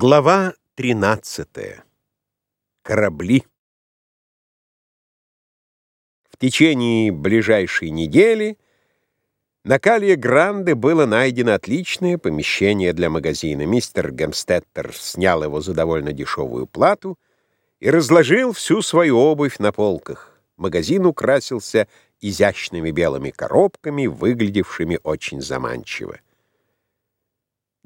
Глава 13. Корабли. В течение ближайшей недели на Калье Гранде было найдено отличное помещение для магазина. Мистер Гемстеттер снял его за довольно дешевую плату и разложил всю свою обувь на полках. Магазин украсился изящными белыми коробками, выглядевшими очень заманчиво.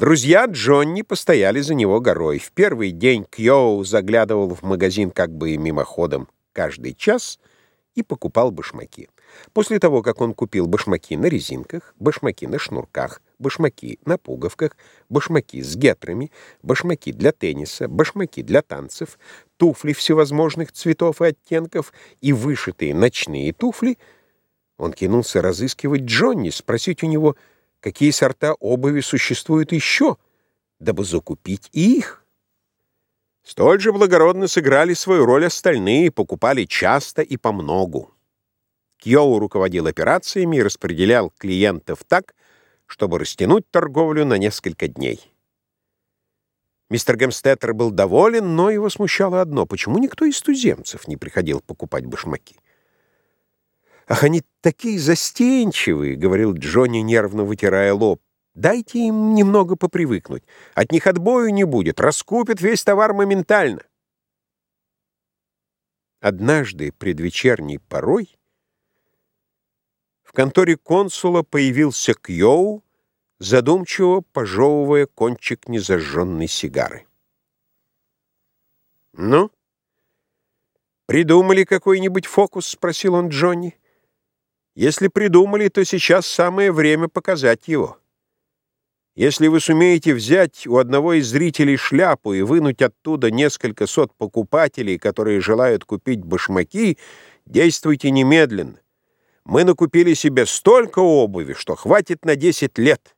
Друзья Джонни постояли за него горой. В первый день Кьоу заглядывал в магазин как бы мимоходом каждый час и покупал башмаки. После того, как он купил башмаки на резинках, башмаки на шнурках, башмаки на пуговках, башмаки с гетрами, башмаки для тенниса, башмаки для танцев, туфли всевозможных цветов и оттенков и вышитые ночные туфли, он кинулся разыскивать Джонни, спросить у него — какие сорта обуви существуют еще, дабы закупить и их. Столь же благородно сыграли свою роль остальные, покупали часто и помногу. Кьоу руководил операциями и распределял клиентов так, чтобы растянуть торговлю на несколько дней. Мистер Гемстеттер был доволен, но его смущало одно — почему никто из туземцев не приходил покупать башмаки? «Ах, они такие застенчивые!» — говорил Джонни, нервно вытирая лоб. «Дайте им немного попривыкнуть. От них отбою не будет. Раскупят весь товар моментально». Однажды, предвечерней порой, в конторе консула появился Кьоу, задумчиво пожевывая кончик незажженной сигары. «Ну, придумали какой-нибудь фокус?» — спросил он Джонни. Если придумали, то сейчас самое время показать его. Если вы сумеете взять у одного из зрителей шляпу и вынуть оттуда несколько сот покупателей, которые желают купить башмаки, действуйте немедленно. Мы накупили себе столько обуви, что хватит на 10 лет.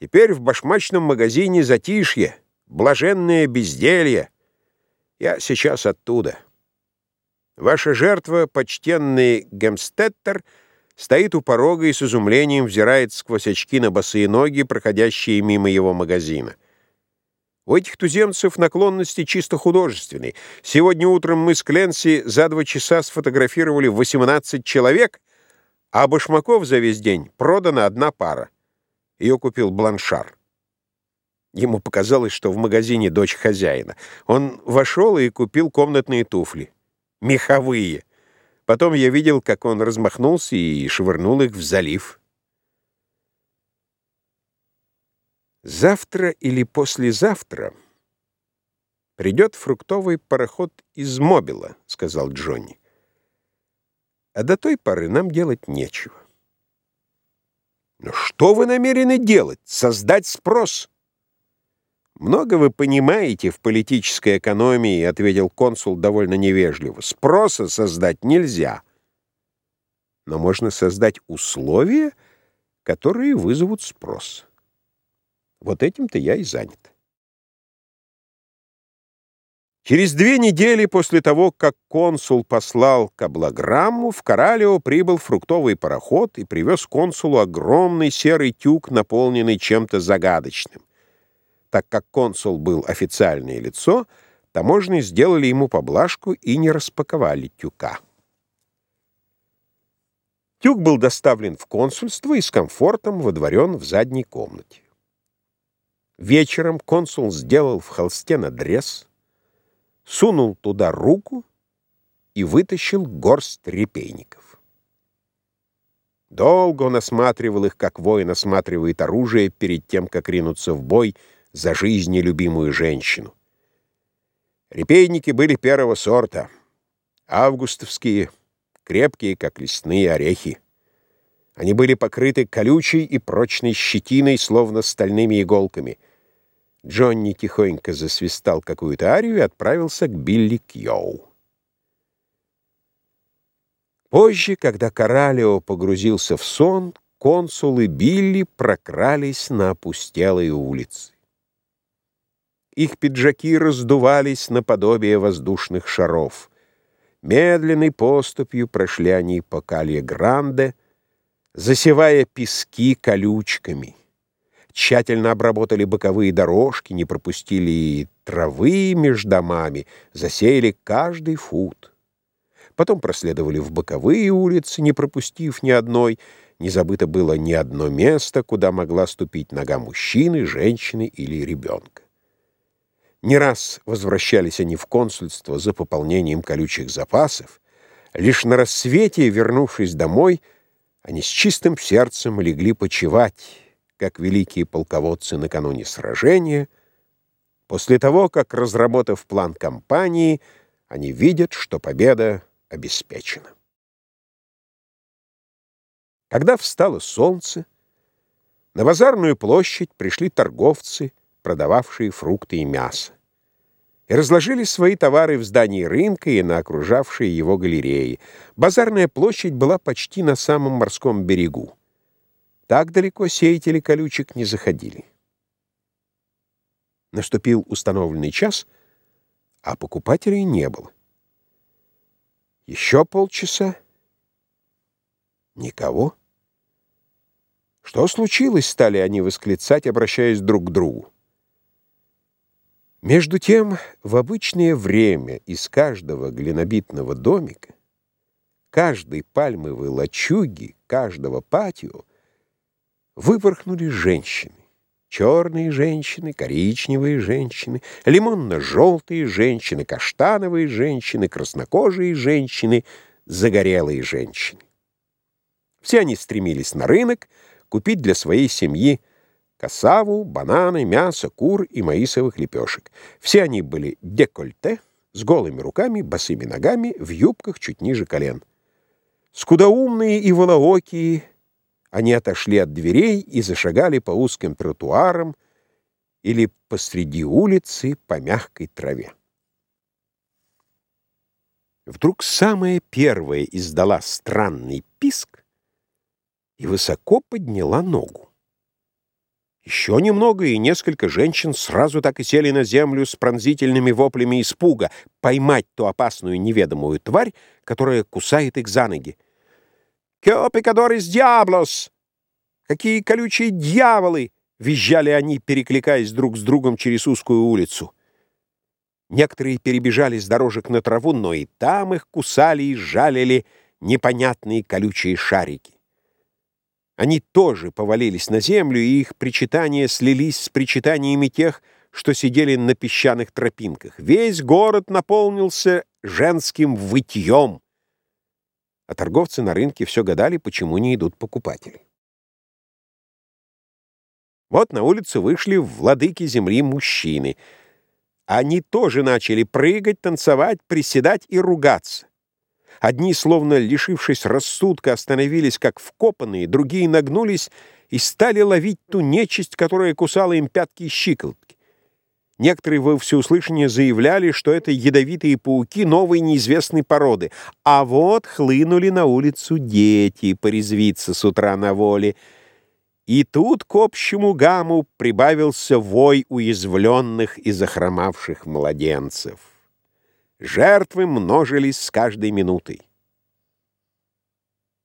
Теперь в башмачном магазине затишье, блаженное безделье. Я сейчас оттуда. Ваша жертва, почтенный Гемстеттер, стоит у порога и с изумлением взирает сквозь очки на босые ноги, проходящие мимо его магазина. У этих туземцев наклонности чисто художественные. Сегодня утром мы с Кленси за два часа сфотографировали 18 человек, а башмаков за весь день продана одна пара. Ее купил Бланшар. Ему показалось, что в магазине дочь хозяина. Он вошел и купил комнатные туфли меховые. Потом я видел, как он размахнулся и швырнул их в залив. Завтра или послезавтра придет фруктовый пароход из Мобила, сказал Джонни. А до той поры нам делать нечего. Но что вы намерены делать? Создать спрос? «Много вы понимаете в политической экономии», — ответил консул довольно невежливо. «Спроса создать нельзя, но можно создать условия, которые вызовут спрос. Вот этим-то я и занят». Через две недели после того, как консул послал каблограмму, в Коралио прибыл фруктовый пароход и привез консулу огромный серый тюк, наполненный чем-то загадочным. Так как консул был официальное лицо, таможни сделали ему поблажку и не распаковали тюка. Тюк был доставлен в консульство и с комфортом водворен в задней комнате. Вечером консул сделал в холсте надрез, сунул туда руку и вытащил горсть репейников. Долго он осматривал их, как воин осматривает оружие перед тем, как ринуться в бой — за жизнь любимую женщину. Репейники были первого сорта, августовские, крепкие, как лесные орехи. Они были покрыты колючей и прочной щетиной, словно стальными иголками. Джонни тихонько засвистал какую-то арию и отправился к Билли Кьоу. Позже, когда Коралио погрузился в сон, консулы Билли прокрались на опустелые улицы. Их пиджаки раздувались наподобие воздушных шаров. Медленной поступью прошли они по Калье-Гранде, засевая пески колючками. тщательно обработали боковые дорожки, не пропустили травы между домами, засеяли каждый фут. Потом проследовали в боковые улицы, не пропустив ни одной. Не забыто было ни одно место, куда могла ступить нога мужчины, женщины или ребенка. Не раз возвращались они в консульство за пополнением колючих запасов. Лишь на рассвете, вернувшись домой, они с чистым сердцем легли почевать, как великие полководцы накануне сражения, после того, как, разработав план кампании, они видят, что победа обеспечена. Когда встало солнце, на базарную площадь пришли торговцы, продававшие фрукты и мясо, и разложили свои товары в здании рынка и на окружавшие его галереи. Базарная площадь была почти на самом морском берегу. Так далеко сеятели колючек не заходили. Наступил установленный час, а покупателей не было. Еще полчаса. Никого. Что случилось, стали они восклицать, обращаясь друг к другу. Между тем, в обычное время из каждого глинобитного домика, каждой пальмовой лачуги, каждого патио выпорхнули женщины. Черные женщины, коричневые женщины, лимонно-желтые женщины, каштановые женщины, краснокожие женщины, загорелые женщины. Все они стремились на рынок купить для своей семьи косаву, бананы, мясо, кур и маисовых лепешек. Все они были декольте, с голыми руками, босыми ногами, в юбках чуть ниже колен. Скудоумные и волоокие — они отошли от дверей и зашагали по узким тротуарам или посреди улицы по мягкой траве. Вдруг самая первая издала странный писк и высоко подняла ногу. Еще немного, и несколько женщин сразу так и сели на землю с пронзительными воплями испуга поймать ту опасную неведомую тварь, которая кусает их за ноги. «Кео пикадорис диаблос!» «Какие колючие дьяволы!» — визжали они, перекликаясь друг с другом через узкую улицу. Некоторые перебежали с дорожек на траву, но и там их кусали и жалили непонятные колючие шарики. Они тоже повалились на землю, и их причитания слились с причитаниями тех, что сидели на песчаных тропинках. Весь город наполнился женским вытьем а торговцы на рынке все гадали, почему не идут покупатели. Вот на улицу вышли владыки земли мужчины. Они тоже начали прыгать, танцевать, приседать и ругаться. Одни, словно лишившись рассудка, остановились как вкопанные, другие нагнулись и стали ловить ту нечисть, которая кусала им пятки и щиколотки. Некоторые во всеуслышание заявляли, что это ядовитые пауки новой неизвестной породы. А вот хлынули на улицу дети порезвиться с утра на воле. И тут к общему гамму прибавился вой уязвленных и захромавших младенцев. Жертвы множились с каждой минутой.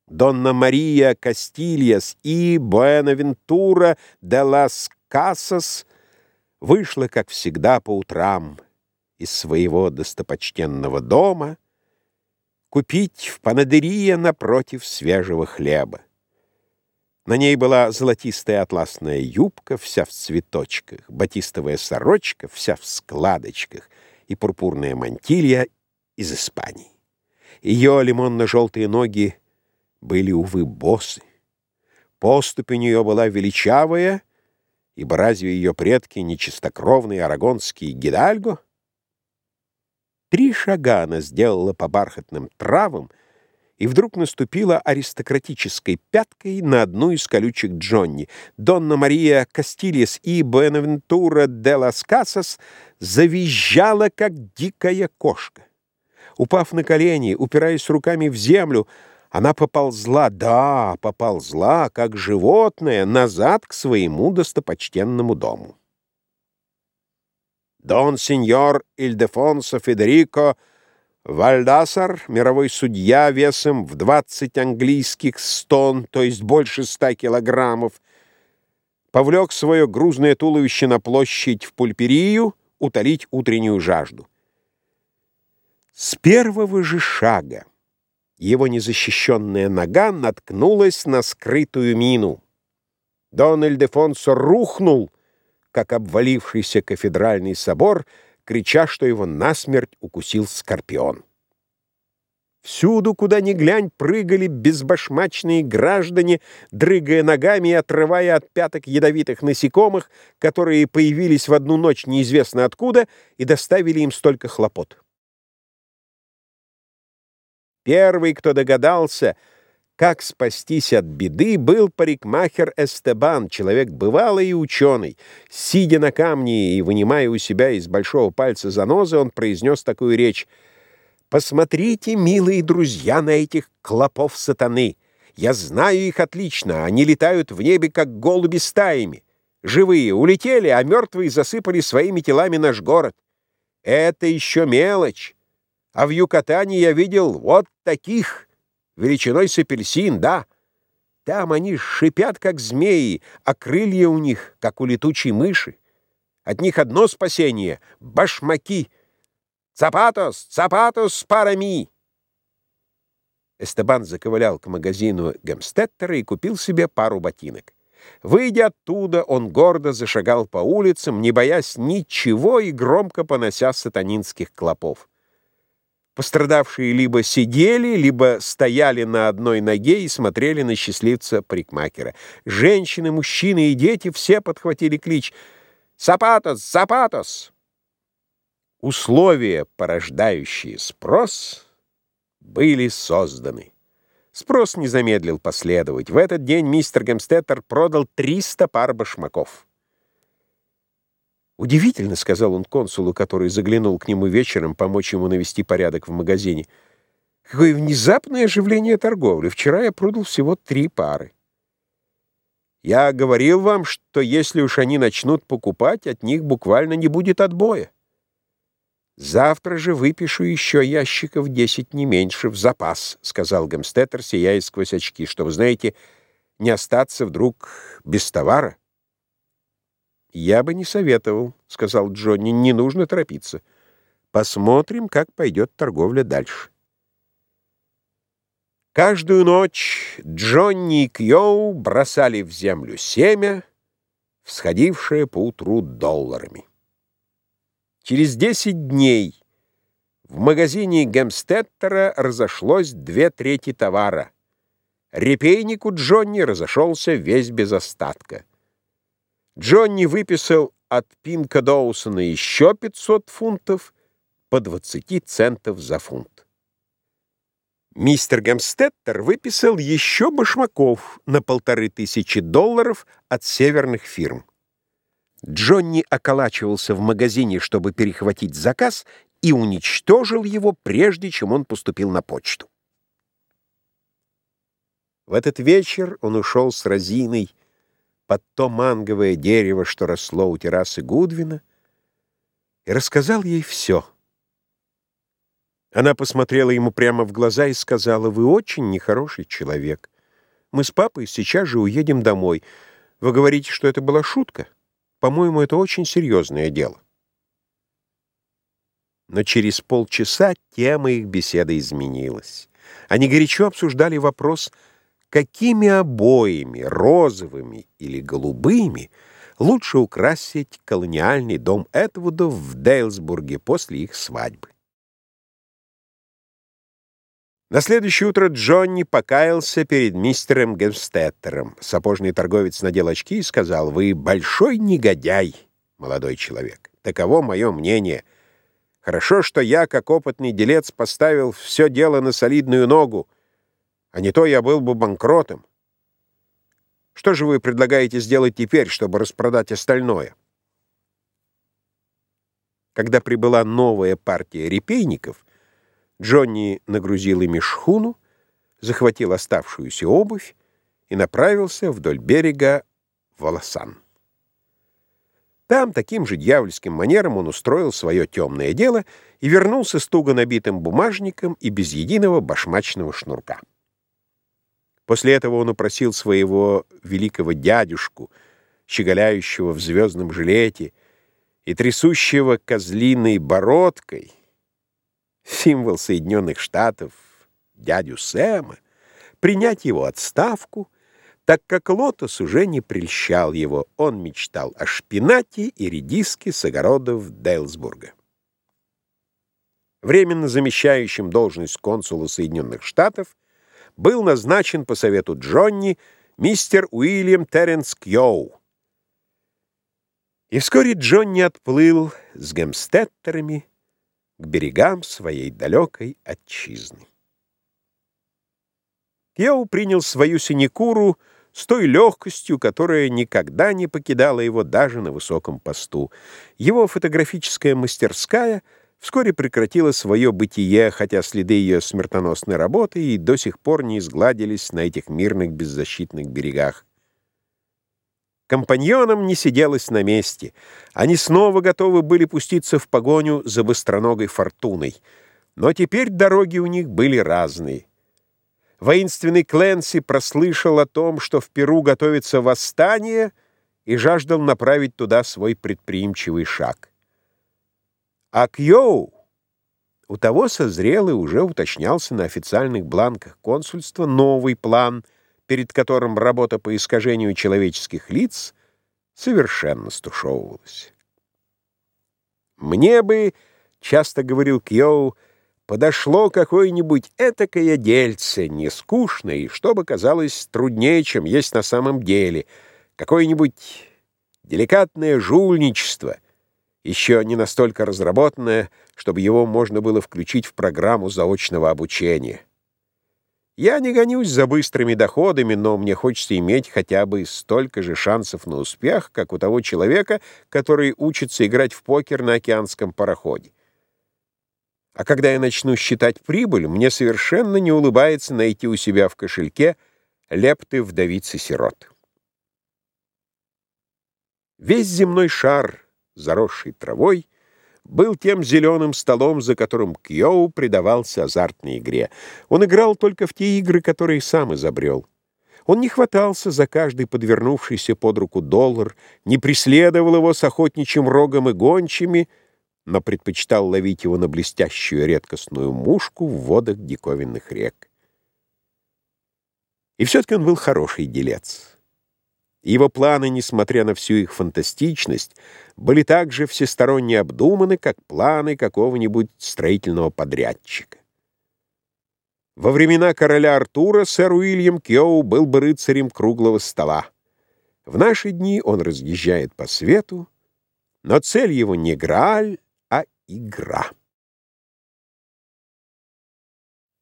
Донна Мария Кастильяс и Буэнавентура де лас Касас — вышла, как всегда, по утрам из своего достопочтенного дома купить в панадерия напротив свежего хлеба. На ней была золотистая атласная юбка, вся в цветочках, батистовая сорочка, вся в складочках, и пурпурная мантилья из Испании. Ее лимонно-желтые ноги были, увы, босы. Поступь у нее была величавая — ибо разве ее предки не чистокровные арагонские гидальго? Три шага она сделала по бархатным травам, и вдруг наступила аристократической пяткой на одну из колючек Джонни. Донна Мария Кастильес и Буэнавентура де лас Касас завизжала, как дикая кошка. Упав на колени, упираясь руками в землю, она поползла, да, поползла, как животное, назад к своему достопочтенному дому. Дон сеньор Ильдефонсо Федерико Вальдасар, мировой судья весом в 20 английских стон, то есть больше ста килограммов, повлек свое грузное туловище на площадь в пульперию утолить утреннюю жажду. С первого же шага его незащищенная нога наткнулась на скрытую мину. Дон Эльдефонсо рухнул, как обвалившийся кафедральный собор, крича, что его насмерть укусил скорпион. Всюду, куда ни глянь, прыгали безбашмачные граждане, дрыгая ногами и отрывая от пяток ядовитых насекомых, которые появились в одну ночь неизвестно откуда и доставили им столько хлопот. Первый, кто догадался, как спастись от беды, был парикмахер Эстебан, человек бывалый и ученый. Сидя на камне и вынимая у себя из большого пальца занозы, он произнес такую речь — Посмотрите, милые друзья, на этих клопов сатаны. Я знаю их отлично. Они летают в небе, как голуби стаями. Живые улетели, а мертвые засыпали своими телами наш город. Это еще мелочь. А в Юкатане я видел вот таких, величиной с апельсин, да. Там они шипят, как змеи, а крылья у них, как у летучей мыши. От них одно спасение — башмаки — «Цапатос! Цапатос парами!» Эстебан заковылял к магазину Гемстеттера и купил себе пару ботинок. Выйдя оттуда, он гордо зашагал по улицам, не боясь ничего и громко понося сатанинских клопов. Пострадавшие либо сидели, либо стояли на одной ноге и смотрели на счастливца-парикмахера. Женщины, мужчины и дети все подхватили клич «Сапатос! Сапатос!» Условия, порождающие спрос, были созданы. Спрос не замедлил последовать. В этот день мистер Гемстеттер продал 300 пар башмаков. «Удивительно», — сказал он консулу, который заглянул к нему вечером помочь ему навести порядок в магазине. «Какое внезапное оживление торговли. Вчера я продал всего три пары». «Я говорил вам, что если уж они начнут покупать, от них буквально не будет отбоя». «Завтра же выпишу еще ящиков десять, не меньше, в запас», — сказал Гемстеттер, сияя сквозь очки, «чтобы, знаете, не остаться вдруг без товара». «Я бы не советовал», — сказал Джонни, — «не нужно торопиться. Посмотрим, как пойдет торговля дальше». Каждую ночь Джонни и Кьоу бросали в землю семя, всходившее поутру долларами. Через 10 дней в магазине Гемстеттера разошлось две трети товара. Репейник у Джонни разошелся весь без остатка. Джонни выписал от Пинка Доусона еще 500 фунтов по 20 центов за фунт. Мистер Гемстеттер выписал еще башмаков на полторы тысячи долларов от северных фирм. Джонни околачивался в магазине, чтобы перехватить заказ, и уничтожил его, прежде чем он поступил на почту. В этот вечер он ушел с Розиной под то манговое дерево, что росло у террасы Гудвина, и рассказал ей все. Она посмотрела ему прямо в глаза и сказала, «Вы очень нехороший человек. Мы с папой сейчас же уедем домой. Вы говорите, что это была шутка?» По-моему, это очень серьезное дело. Но через полчаса тема их беседы изменилась. Они горячо обсуждали вопрос, какими обоями, розовыми или голубыми, лучше украсить колониальный дом Этвудов в Дейлсбурге после их свадьбы. На следующее утро Джонни покаялся перед мистером Гемстеттером. Сапожный торговец надел очки и сказал, «Вы большой негодяй, молодой человек. Таково мое мнение. Хорошо, что я, как опытный делец, поставил все дело на солидную ногу, а не то я был бы банкротом. Что же вы предлагаете сделать теперь, чтобы распродать остальное?» Когда прибыла новая партия репейников, Джонни нагрузил ими шхуну, захватил оставшуюся обувь и направился вдоль берега в Волосан. Там таким же дьявольским манером он устроил свое темное дело и вернулся с туго набитым бумажником и без единого башмачного шнурка. После этого он упросил своего великого дядюшку, щеголяющего в звездном жилете и трясущего козлиной бородкой, символ Соединенных Штатов, дядю Сэма, принять его отставку, так как Лотос уже не прельщал его, он мечтал о шпинате и редиске с огородов Дейлсбурга. Временно замещающим должность консула Соединенных Штатов был назначен по совету Джонни мистер Уильям Теренс Кьоу. И вскоре Джонни отплыл с гемстеттерами к берегам своей далекой отчизны. Кьоу принял свою синекуру с той легкостью, которая никогда не покидала его даже на высоком посту. Его фотографическая мастерская вскоре прекратила свое бытие, хотя следы ее смертоносной работы и до сих пор не изгладились на этих мирных беззащитных берегах. Компаньонам не сиделось на месте. Они снова готовы были пуститься в погоню за быстроногой фортуной. Но теперь дороги у них были разные. Воинственный Кленси прослышал о том, что в Перу готовится восстание, и жаждал направить туда свой предприимчивый шаг. А Кьоу, у того созрел и уже уточнялся на официальных бланках консульства новый план — перед которым работа по искажению человеческих лиц совершенно стушевывалась. «Мне бы, — часто говорил Кьоу, — подошло какое-нибудь этакое дельце, не скучное, и чтобы казалось труднее, чем есть на самом деле, какое-нибудь деликатное жульничество, еще не настолько разработанное, чтобы его можно было включить в программу заочного обучения». Я не гонюсь за быстрыми доходами, но мне хочется иметь хотя бы столько же шансов на успех, как у того человека, который учится играть в покер на океанском пароходе. А когда я начну считать прибыль, мне совершенно не улыбается найти у себя в кошельке лепты вдовицы-сирот. Весь земной шар, заросший травой, был тем зеленым столом, за которым Кьоу предавался азартной игре. Он играл только в те игры, которые сам изобрел. Он не хватался за каждый подвернувшийся под руку доллар, не преследовал его с охотничьим рогом и гончими, но предпочитал ловить его на блестящую редкостную мушку в водах диковинных рек. И все-таки он был хороший делец. Его планы, несмотря на всю их фантастичность, были так же всесторонне обдуманы, как планы какого-нибудь строительного подрядчика. Во времена короля Артура сэр Уильям Кьоу был бы рыцарем круглого стола. В наши дни он разъезжает по свету, но цель его не Грааль, а игра.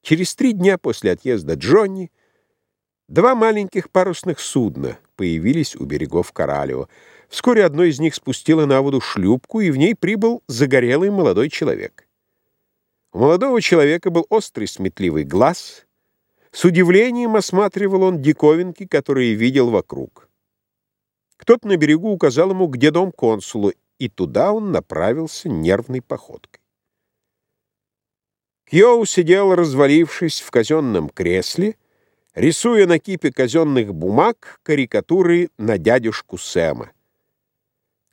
Через три дня после отъезда Джонни два маленьких парусных судна — появились у берегов Коралева. Вскоре одно из них спустило на воду шлюпку, и в ней прибыл загорелый молодой человек. У молодого человека был острый сметливый глаз. С удивлением осматривал он диковинки, которые видел вокруг. Кто-то на берегу указал ему, где дом консула, и туда он направился нервной походкой. Кьоу сидел, развалившись в казенном кресле, рисуя на кипе казенных бумаг карикатуры на дядюшку Сэма.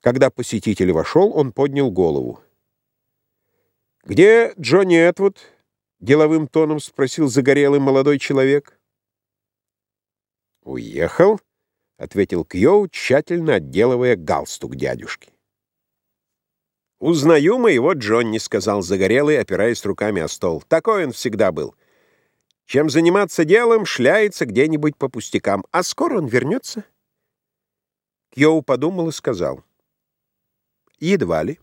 Когда посетитель вошел, он поднял голову. «Где Джонни Этвуд?» — деловым тоном спросил загорелый молодой человек. «Уехал», — ответил Кьоу, тщательно отделывая галстук дядюшки. «Узнаю моего Джонни», — сказал загорелый, опираясь руками о стол. «Такой он всегда был». Чем заниматься делом, шляется где-нибудь по пустякам. А скоро он вернется? Кьоу подумал и сказал. Едва ли.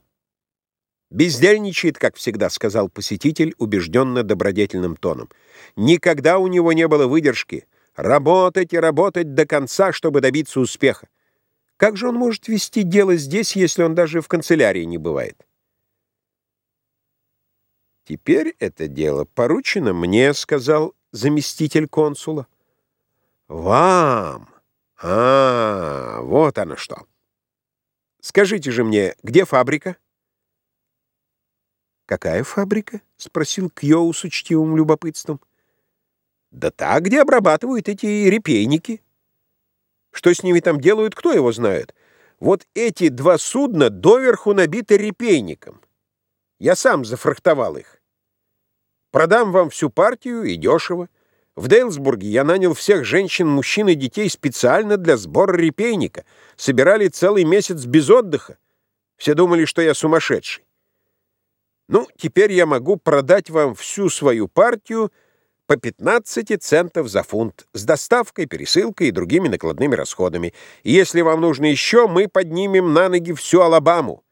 «Бездельничает, как всегда», — сказал посетитель убежденно добродетельным тоном. «Никогда у него не было выдержки. Работать и работать до конца, чтобы добиться успеха. Как же он может вести дело здесь, если он даже в канцелярии не бывает?» «Теперь это дело поручено мне», — сказал заместитель консула. «Вам? А, вот оно что. Скажите же мне, где фабрика?» «Какая фабрика?» — спросил Кьоу с учтивым любопытством. «Да та, где обрабатывают эти репейники. Что с ними там делают, кто его знает. Вот эти два судна доверху набиты репейником. Я сам зафрахтовал их. Продам вам всю партию и дешево. В Дейлсбурге я нанял всех женщин, мужчин и детей специально для сбора репейника. Собирали целый месяц без отдыха. Все думали, что я сумасшедший. Ну, теперь я могу продать вам всю свою партию по 15 центов за фунт с доставкой, пересылкой и другими накладными расходами. И если вам нужно еще, мы поднимем на ноги всю Алабаму.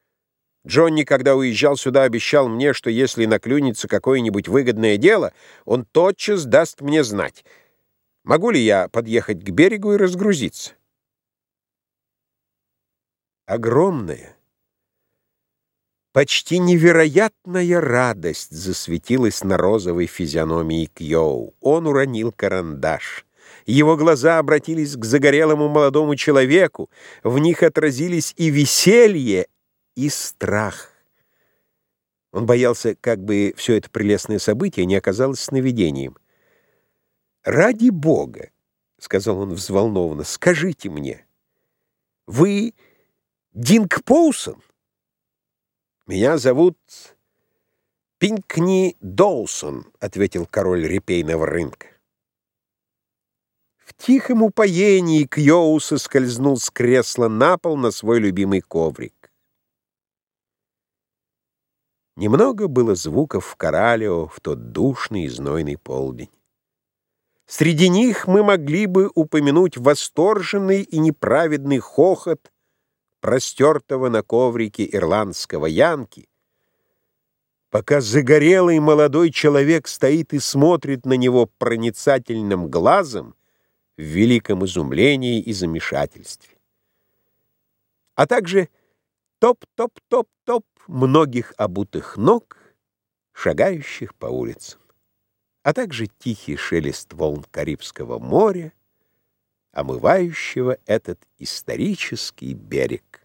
Джонни, когда уезжал сюда, обещал мне, что если наклюнется какое-нибудь выгодное дело, он тотчас даст мне знать. Могу ли я подъехать к берегу и разгрузиться? Огромная, почти невероятная радость засветилась на розовой физиономии Кьоу. Он уронил карандаш. Его глаза обратились к загорелому молодому человеку. В них отразились и веселье, и страх. Он боялся, как бы все это прелестное событие не оказалось сновидением. «Ради Бога!» — сказал он взволнованно. «Скажите мне, вы Динк Поусон?» «Меня зовут Пинкни Доусон», — ответил король репейного рынка. В тихом упоении Кьоуса скользнул с кресла на пол на свой любимый коврик. Немного было звуков в Коралео в тот душный и знойный полдень. Среди них мы могли бы упомянуть восторженный и неправедный хохот простертого на коврике ирландского янки, пока загорелый молодой человек стоит и смотрит на него проницательным глазом в великом изумлении и замешательстве. А также топ-топ-топ-топ многих обутых ног, шагающих по улицам, а также тихий шелест волн Карибского моря, омывающего этот исторический берег.